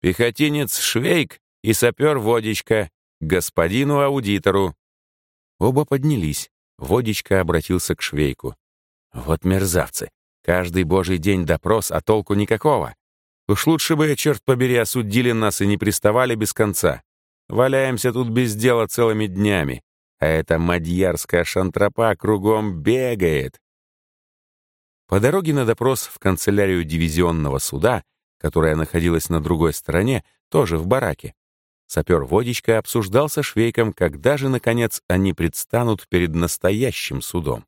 «Пехотинец Швейк и сапер Водичка, господину аудитору». Оба поднялись. Водичка обратился к Швейку. «Вот мерзавцы. Каждый божий день допрос, а толку никакого. Уж лучше бы, черт побери, осудили нас и не приставали без конца. Валяемся тут без дела целыми днями, а эта мадьярская шантропа кругом бегает. По дороге на допрос в канцелярию дивизионного суда, которая находилась на другой стороне, тоже в бараке, сапер Водичка обсуждал со Швейком, когда же, наконец, они предстанут перед настоящим судом.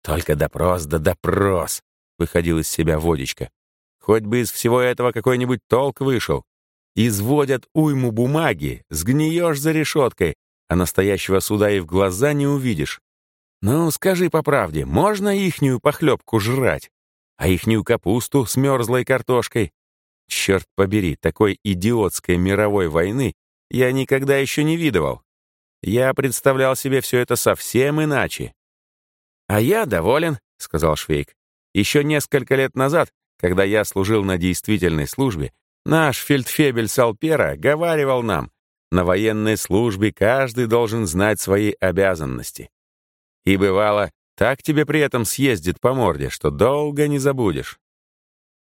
«Только допрос да допрос», — выходил из себя Водичка. «Хоть бы из всего этого какой-нибудь толк вышел. Изводят уйму бумаги, сгниешь за решеткой, а настоящего суда и в глаза не увидишь. Ну, скажи по правде, можно ихнюю похлебку жрать? А ихнюю капусту с мерзлой картошкой? Черт побери, такой идиотской мировой войны я никогда еще не видывал. Я представлял себе все это совсем иначе. «А я доволен», — сказал Швейк. «Еще несколько лет назад, когда я служил на действительной службе, наш фельдфебель Салпера говаривал нам, на военной службе каждый должен знать свои обязанности. И бывало, так тебе при этом съездит по морде, что долго не забудешь.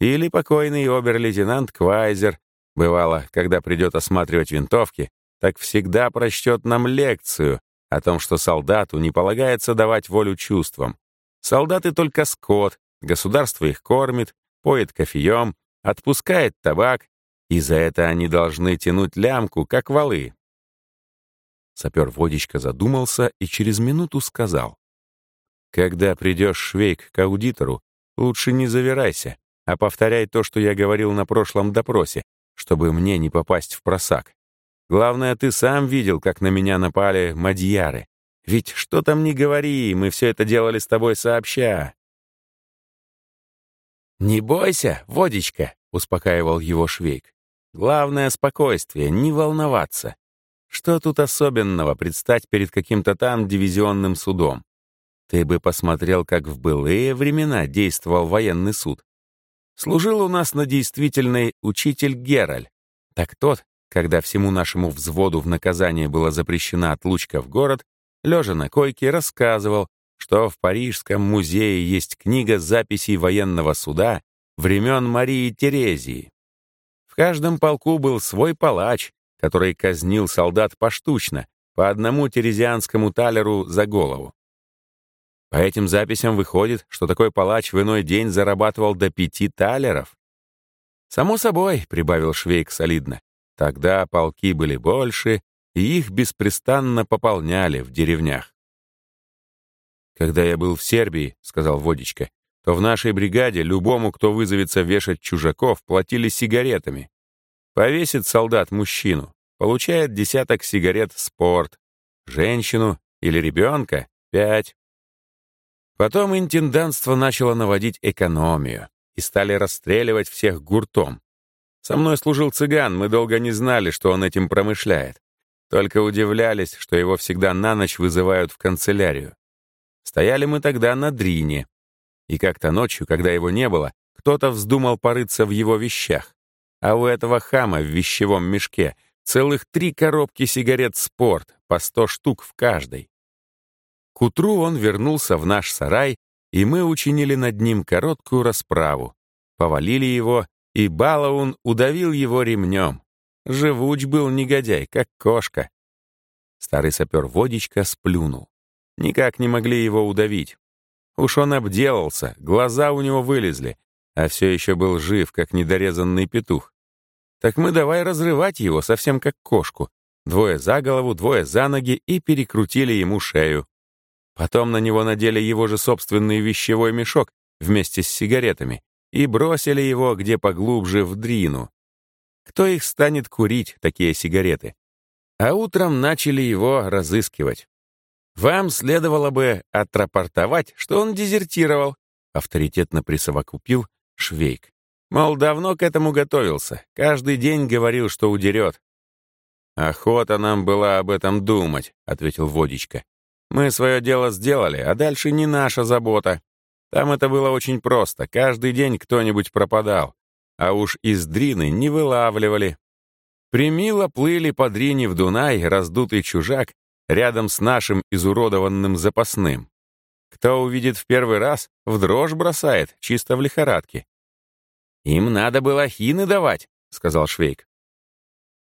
Или покойный обер-лейтенант Квайзер, бывало, когда придет осматривать винтовки, так всегда прочтет нам лекцию о том, что солдату не полагается давать волю чувствам. Солдаты только скот, государство их кормит, поет кофеем, отпускает табак, и за это они должны тянуть лямку, как валы. Сапер Водичка задумался и через минуту сказал. «Когда придешь, Швейк, к аудитору, лучше не завирайся, а повторяй то, что я говорил на прошлом допросе, чтобы мне не попасть в просак. Главное, ты сам видел, как на меня напали мадьяры. Ведь что там не говори, мы все это делали с тобой сообща». «Не бойся, Водичка», — успокаивал его Швейк. «Главное — спокойствие, не волноваться. Что тут особенного предстать перед каким-то там дивизионным судом? Ты бы посмотрел, как в былые времена действовал военный суд. Служил у нас на действительной учитель Гераль. Так тот, когда всему нашему взводу в наказание была запрещена отлучка в город, лежа на койке, рассказывал, что в Парижском музее есть книга записей военного суда времен Марии Терезии. В каждом полку был свой палач, который казнил солдат поштучно, по одному терезианскому талеру за голову. По этим записям выходит, что такой палач в иной день зарабатывал до пяти талеров. «Само собой», — прибавил Швейк солидно, «тогда полки были больше, и их беспрестанно пополняли в деревнях». «Когда я был в Сербии», — сказал Водичка, «то в нашей бригаде любому, кто вызовется вешать чужаков, платили сигаретами. Повесит солдат мужчину, получает десяток сигарет «Спорт», женщину или ребенка — пять. Потом интендантство начало наводить экономию и стали расстреливать всех гуртом. Со мной служил цыган, мы долго не знали, что он этим промышляет. Только удивлялись, что его всегда на ночь вызывают в канцелярию. Стояли мы тогда на дрине. И как-то ночью, когда его не было, кто-то вздумал порыться в его вещах. А у этого хама в вещевом мешке целых три коробки сигарет «Спорт», по сто штук в каждой. К утру он вернулся в наш сарай, и мы учинили над ним короткую расправу. Повалили его, и Балаун удавил его ремнем. Живуч был негодяй, как кошка. Старый сапер Водичка сплюнул. Никак не могли его удавить. Уж он обделался, глаза у него вылезли, а все еще был жив, как недорезанный петух. Так мы давай разрывать его, совсем как кошку. Двое за голову, двое за ноги и перекрутили ему шею. Потом на него надели его же собственный вещевой мешок вместе с сигаретами и бросили его где поглубже в дрину. Кто их станет курить, такие сигареты? А утром начали его разыскивать. Вам следовало бы отрапортовать, что он дезертировал, авторитетно присовокупил Швейк. Мол, давно к этому готовился, каждый день говорил, что удерет. «Охота нам была об этом думать», — ответил Водичка. «Мы свое дело сделали, а дальше не наша забота. Там это было очень просто, каждый день кто-нибудь пропадал, а уж из дрины не вылавливали. Примило плыли по дрине в Дунай раздутый чужак рядом с нашим изуродованным запасным. Кто увидит в первый раз, в дрожь бросает, чисто в лихорадке. «Им надо было хины давать», — сказал Швейк.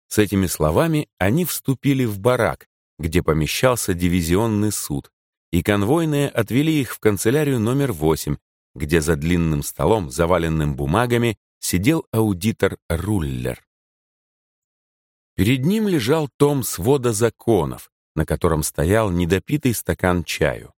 С этими словами они вступили в барак, где помещался дивизионный суд, и конвойные отвели их в канцелярию номер 8, где за длинным столом, заваленным бумагами, сидел аудитор Руллер. Перед ним лежал том свода законов, на котором стоял недопитый стакан чаю.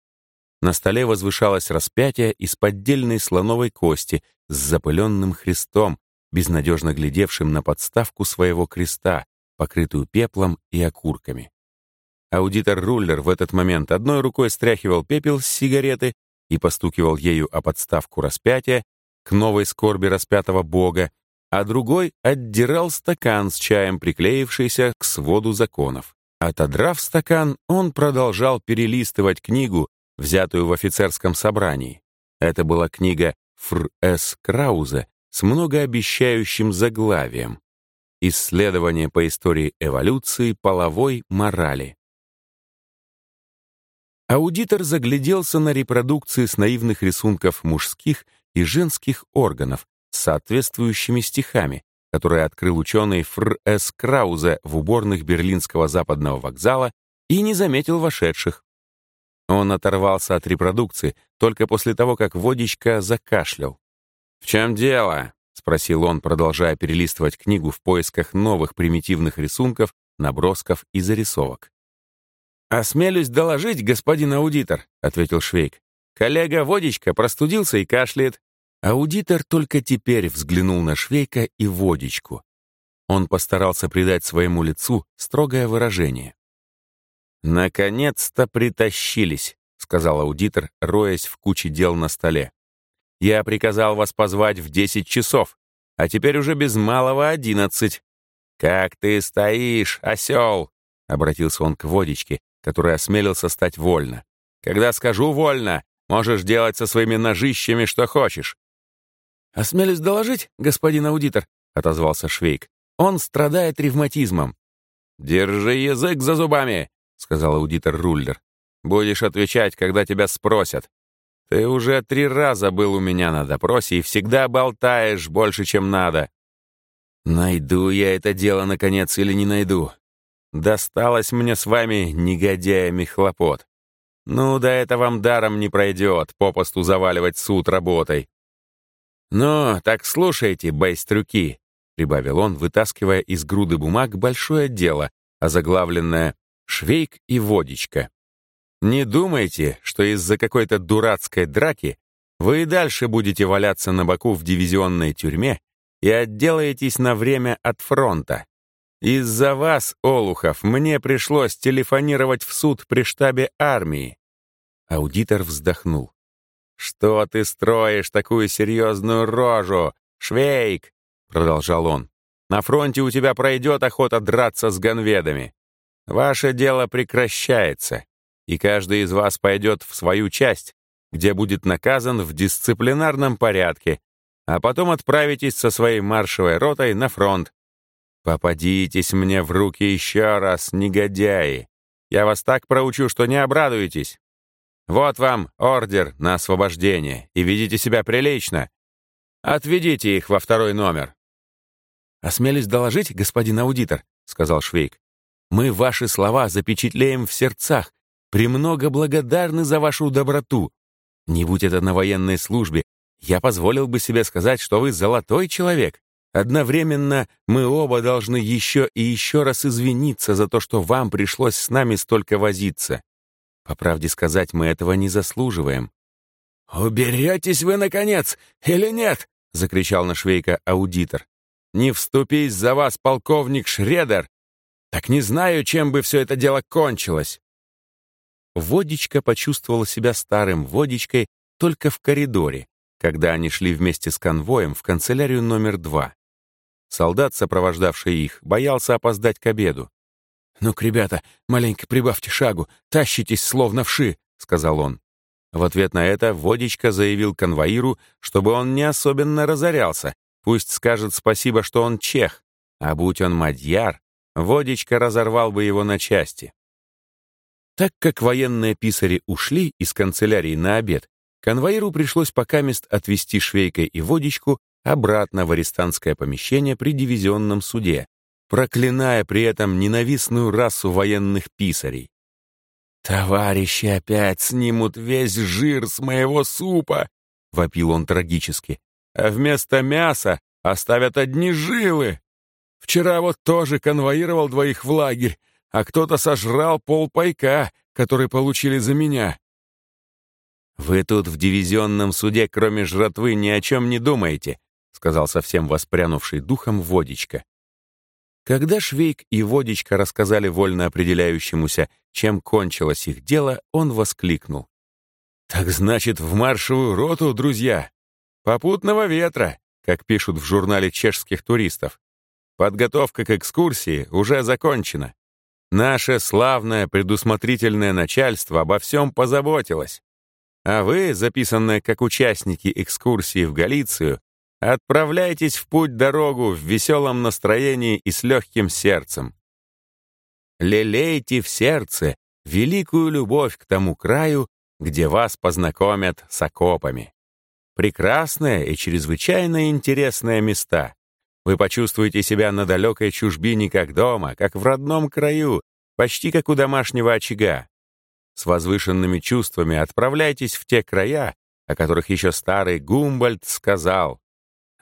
На столе возвышалось распятие из поддельной слоновой кости с запыленным Христом, безнадежно глядевшим на подставку своего креста, покрытую пеплом и окурками. Аудитор-руллер в этот момент одной рукой стряхивал пепел с сигареты и постукивал ею о подставку распятия к новой скорби распятого Бога, а другой отдирал стакан с чаем, приклеившийся к своду законов. Отодрав стакан, он продолжал перелистывать книгу, взятую в офицерском собрании. Это была книга Фр. С. Краузе с многообещающим заглавием «Исследование по истории эволюции половой морали». Аудитор загляделся на репродукции с наивных рисунков мужских и женских органов с соответствующими стихами, которые открыл ученый Фр. С. Краузе в уборных Берлинского западного вокзала и не заметил вошедших. Он оторвался от репродукции только после того, как водичка закашлял. «В чем дело?» — спросил он, продолжая перелистывать книгу в поисках новых примитивных рисунков, набросков и зарисовок. «Осмелюсь доложить, господин аудитор», — ответил Швейк. «Коллега Водичка простудился и кашляет. Аудитор только теперь взглянул на Швейка и водичку. Он постарался придать своему лицу строгое выражение. «Наконец-то притащились», — сказал аудитор, роясь в куче дел на столе. «Я приказал вас позвать в десять часов, а теперь уже без малого одиннадцать. Как ты стоишь, осел?» — обратился он к водичке, который осмелился стать вольно. «Когда скажу вольно, можешь делать со своими ножищами что хочешь. «Осмелюсь доложить, господин аудитор», — отозвался Швейк. «Он страдает ревматизмом». «Держи язык за зубами», — сказал аудитор Руллер. «Будешь отвечать, когда тебя спросят. Ты уже три раза был у меня на допросе и всегда болтаешь больше, чем надо». «Найду я это дело, наконец, или не найду? Досталось мне с вами, негодяями, хлопот. Ну, да это вам даром не пройдет, попосту заваливать суд работой. «Ну, так слушайте, байстрюки», — прибавил он, вытаскивая из груды бумаг большое дело, озаглавленное «Швейк и водичка». «Не думайте, что из-за какой-то дурацкой драки вы и дальше будете валяться на боку в дивизионной тюрьме и отделаетесь на время от фронта. Из-за вас, Олухов, мне пришлось телефонировать в суд при штабе армии». Аудитор вздохнул. «Что ты строишь такую серьезную рожу, Швейк?» — продолжал он. «На фронте у тебя пройдет охота драться с ганведами. Ваше дело прекращается, и каждый из вас пойдет в свою часть, где будет наказан в дисциплинарном порядке, а потом отправитесь со своей маршевой ротой на фронт. Попадитесь мне в руки еще раз, негодяи. Я вас так проучу, что не обрадуетесь. Вот вам ордер на освобождение, и ведите себя прилично. Отведите их во второй номер». «Осмелюсь доложить, господин аудитор», — сказал Швейк. «Мы ваши слова запечатлеем в сердцах, премного благодарны за вашу доброту. Не будь это на военной службе, я позволил бы себе сказать, что вы золотой человек. Одновременно мы оба должны еще и еще раз извиниться за то, что вам пришлось с нами столько возиться. По правде сказать, мы этого не заслуживаем. «Уберетесь вы, наконец, или нет?» — закричал на Швейка аудитор. «Не вступись за вас, полковник Шредер! Так не знаю, чем бы все это дело кончилось!» Водичка почувствовала себя старым водичкой только в коридоре, когда они шли вместе с конвоем в канцелярию номер два. Солдат, сопровождавший их, боялся опоздать к обеду. «Ну-ка, ребята, маленько прибавьте шагу, тащитесь словно вши», — сказал он. В ответ на это Водичка заявил конвоиру, чтобы он не особенно разорялся, пусть скажет спасибо, что он чех, а будь он мадьяр, Водичка разорвал бы его на части. Так как военные писари ушли из канцелярии на обед, конвоиру пришлось покамест отвезти Швейка и Водичку обратно в арестантское помещение при дивизионном суде, проклиная при этом ненавистную расу военных писарей. «Товарищи опять снимут весь жир с моего супа!» — вопил он трагически. «А вместо мяса оставят одни жилы! Вчера вот тоже конвоировал двоих в лагерь, а кто-то сожрал пол пайка, который получили за меня». «Вы тут в дивизионном суде, кроме жратвы, ни о чем не думаете», — сказал совсем воспрянувший духом Водичка. Когда Швейк и Водичка рассказали вольно определяющемуся, чем кончилось их дело, он воскликнул. «Так значит, в маршевую роту, друзья! Попутного ветра, как пишут в журнале чешских туристов. Подготовка к экскурсии уже закончена. Наше славное предусмотрительное начальство обо всем позаботилось. А вы, записанные как участники экскурсии в Галицию, Отправляйтесь в путь-дорогу в веселом настроении и с легким сердцем. Лелейте в сердце великую любовь к тому краю, где вас познакомят с окопами. Прекрасные и чрезвычайно интересные места. Вы почувствуете себя на далекой чужбине как дома, как в родном краю, почти как у домашнего очага. С возвышенными чувствами отправляйтесь в те края, о которых еще старый Гумбольд сказал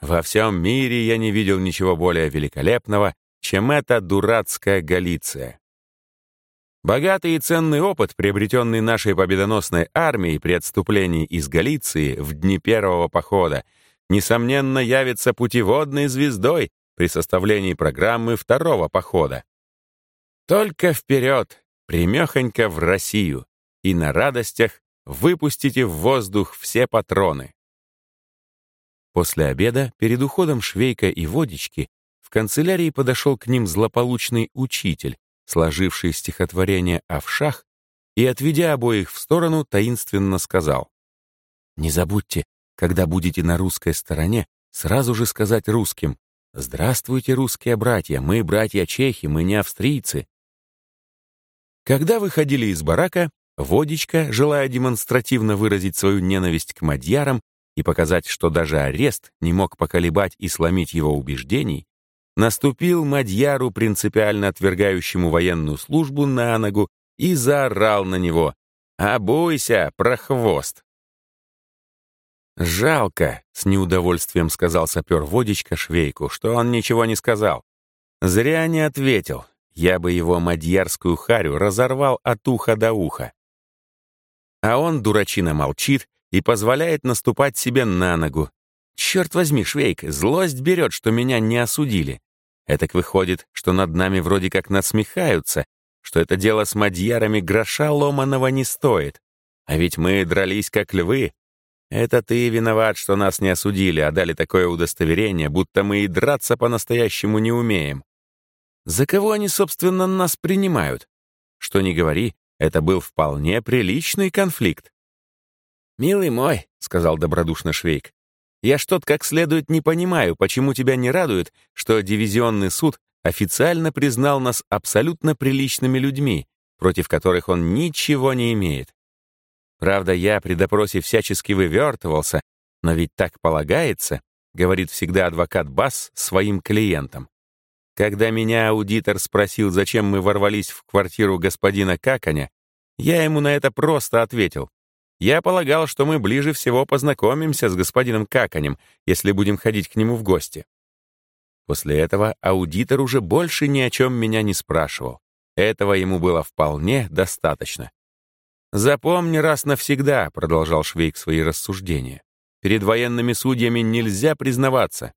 во всем мире я не видел ничего более великолепного, чем эта дурацкая Галиция. Богатый и ценный опыт, приобретенный нашей победоносной армией при отступлении из Галиции в дни первого похода, несомненно явится путеводной звездой при составлении программы второго похода. Только вперед, примехонько в Россию, и на радостях выпустите в воздух все патроны. После обеда, перед уходом Швейка и Водички, в канцелярии подошел к ним злополучный учитель, сложивший стихотворение о вшах, и, отведя обоих в сторону, таинственно сказал, «Не забудьте, когда будете на русской стороне, сразу же сказать русским, «Здравствуйте, русские братья, мы братья-чехи, мы не австрийцы». Когда выходили из барака, Водичка, желая демонстративно выразить свою ненависть к мадьярам, и показать, что даже арест не мог поколебать и сломить его убеждений, наступил Мадьяру, принципиально отвергающему военную службу, на ногу и заорал на него «Обуйся, прохвост!» «Жалко», — с неудовольствием сказал сапер Водичка Швейку, что он ничего не сказал. Зря не ответил. Я бы его мадьярскую харю разорвал от уха до уха. А он, дурачина, молчит и позволяет наступать себе на ногу. Черт возьми, Швейк, злость берет, что меня не осудили. Этак выходит, что над нами вроде как насмехаются, что это дело с мадьярами гроша ломаного не стоит. А ведь мы дрались как львы. Это ты виноват, что нас не осудили, а дали такое удостоверение, будто мы и драться по-настоящему не умеем. За кого они, собственно, нас принимают? Что ни говори, это был вполне приличный конфликт. «Милый мой», — сказал добродушно Швейк, «я что-то как следует не понимаю, почему тебя не радует, что дивизионный суд официально признал нас абсолютно приличными людьми, против которых он ничего не имеет. Правда, я при допросе всячески вывертывался, но ведь так полагается, говорит всегда адвокат Бас своим клиентам. Когда меня аудитор спросил, зачем мы ворвались в квартиру господина Каканя, я ему на это просто ответил. Я полагал, что мы ближе всего познакомимся с господином Каканем, если будем ходить к нему в гости. После этого аудитор уже больше ни о чем меня не спрашивал. Этого ему было вполне достаточно. «Запомни раз навсегда», — продолжал Швейк свои рассуждения, «перед военными судьями нельзя признаваться.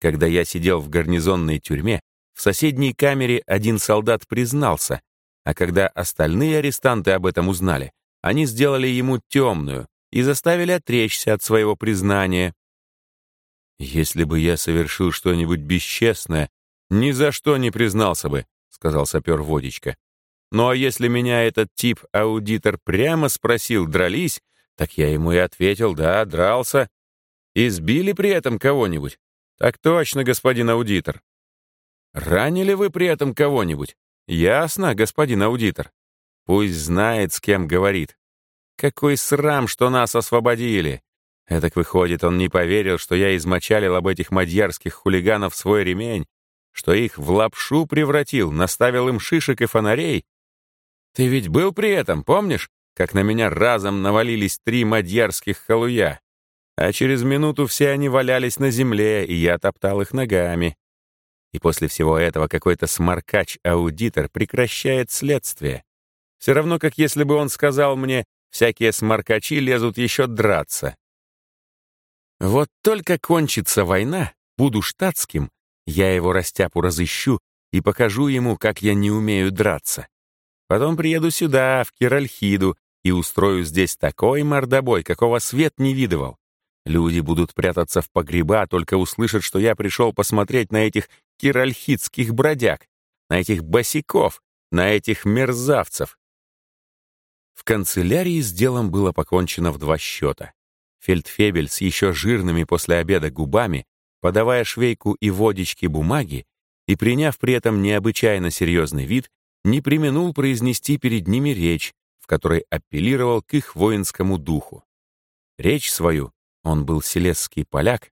Когда я сидел в гарнизонной тюрьме, в соседней камере один солдат признался, А когда остальные арестанты об этом узнали, они сделали ему темную и заставили отречься от своего признания. «Если бы я совершил что-нибудь бесчестное, ни за что не признался бы», — сказал сапер Водичка. «Ну а если меня этот тип-аудитор прямо спросил, дрались, так я ему и ответил, да, дрался. Избили при этом кого-нибудь? Так точно, господин аудитор. Ранили вы при этом кого-нибудь? Ясно, господин аудитор. Пусть знает, с кем говорит. Какой срам, что нас освободили. Этак выходит, он не поверил, что я измочалил об этих мадьярских хулиганов свой ремень, что их в лапшу превратил, наставил им шишек и фонарей. Ты ведь был при этом, помнишь, как на меня разом навалились три мадьярских халуя? А через минуту все они валялись на земле, и я топтал их ногами. И после всего этого какой-то сморкач-аудитор прекращает следствие. Все равно, как если бы он сказал мне, всякие сморкачи лезут еще драться. Вот только кончится война, буду штатским, я его растяпу разыщу и покажу ему, как я не умею драться. Потом приеду сюда, в Киральхиду, и устрою здесь такой мордобой, какого свет не видывал. Люди будут прятаться в погреба, только услышат, что я пришел посмотреть на этих киральхидских бродяг, на этих босиков, на этих мерзавцев. В канцелярии с делом было покончено в два счета. Фельдфебель с еще жирными после обеда губами, подавая швейку и водички бумаги, и приняв при этом необычайно серьезный вид, не применул произнести перед ними речь, в которой апеллировал к их воинскому духу. Речь свою он был селесский поляк,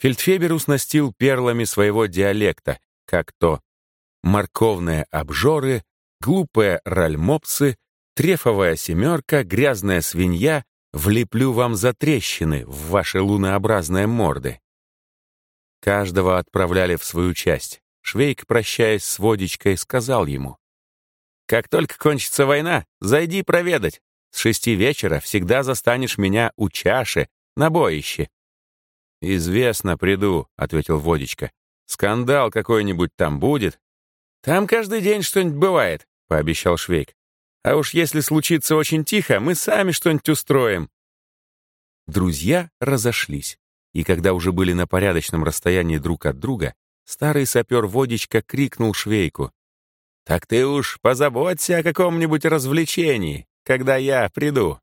Фельдфебер уснастил перлами своего диалекта, как то морковные обжоры, глупые ральмопсы, трефовая семерка, грязная свинья, влеплю вам за трещины в ваши лунообразные морды. Каждого отправляли в свою часть. Швейк, прощаясь с водичкой, сказал ему, «Как только кончится война, зайди проведать. С шести вечера всегда застанешь меня у чаши на боище». «Известно, приду», — ответил Водичка. «Скандал какой-нибудь там будет?» «Там каждый день что-нибудь бывает», — пообещал Швейк. «А уж если случится очень тихо, мы сами что-нибудь устроим». Друзья разошлись, и когда уже были на порядочном расстоянии друг от друга, старый сапер Водичка крикнул Швейку. «Так ты уж позаботься о каком-нибудь развлечении, когда я приду».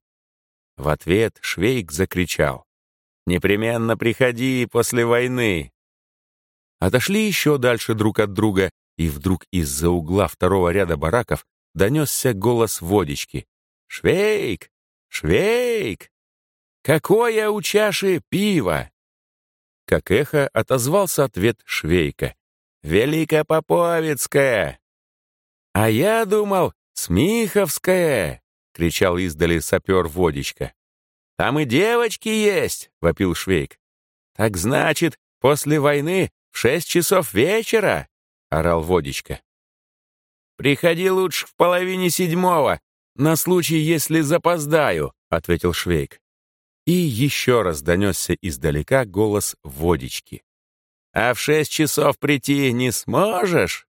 В ответ Швейк закричал. «Непременно приходи после войны!» Отошли еще дальше друг от друга, и вдруг из-за угла второго ряда бараков донесся голос водички. «Швейк! Швейк! Какое у чаши пиво!» Как эхо отозвался ответ Швейка. «Великопоповецкое!» «А я думал, Смиховское!» — кричал издали сапер Водичка. «Там и девочки есть!» — вопил Швейк. «Так значит, после войны в шесть часов вечера?» — орал Водичка. «Приходи лучше в половине седьмого, на случай, если запоздаю», — ответил Швейк. И еще раз донесся издалека голос Водички. «А в шесть часов прийти не сможешь?»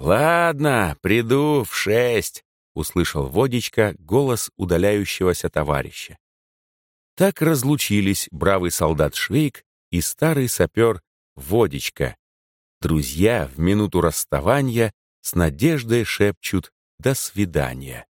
«Ладно, приду в шесть», — услышал Водичка голос удаляющегося товарища. Так разлучились бравый солдат Швейк и старый сапер Водичка. Друзья в минуту расставания с надеждой шепчут «до свидания».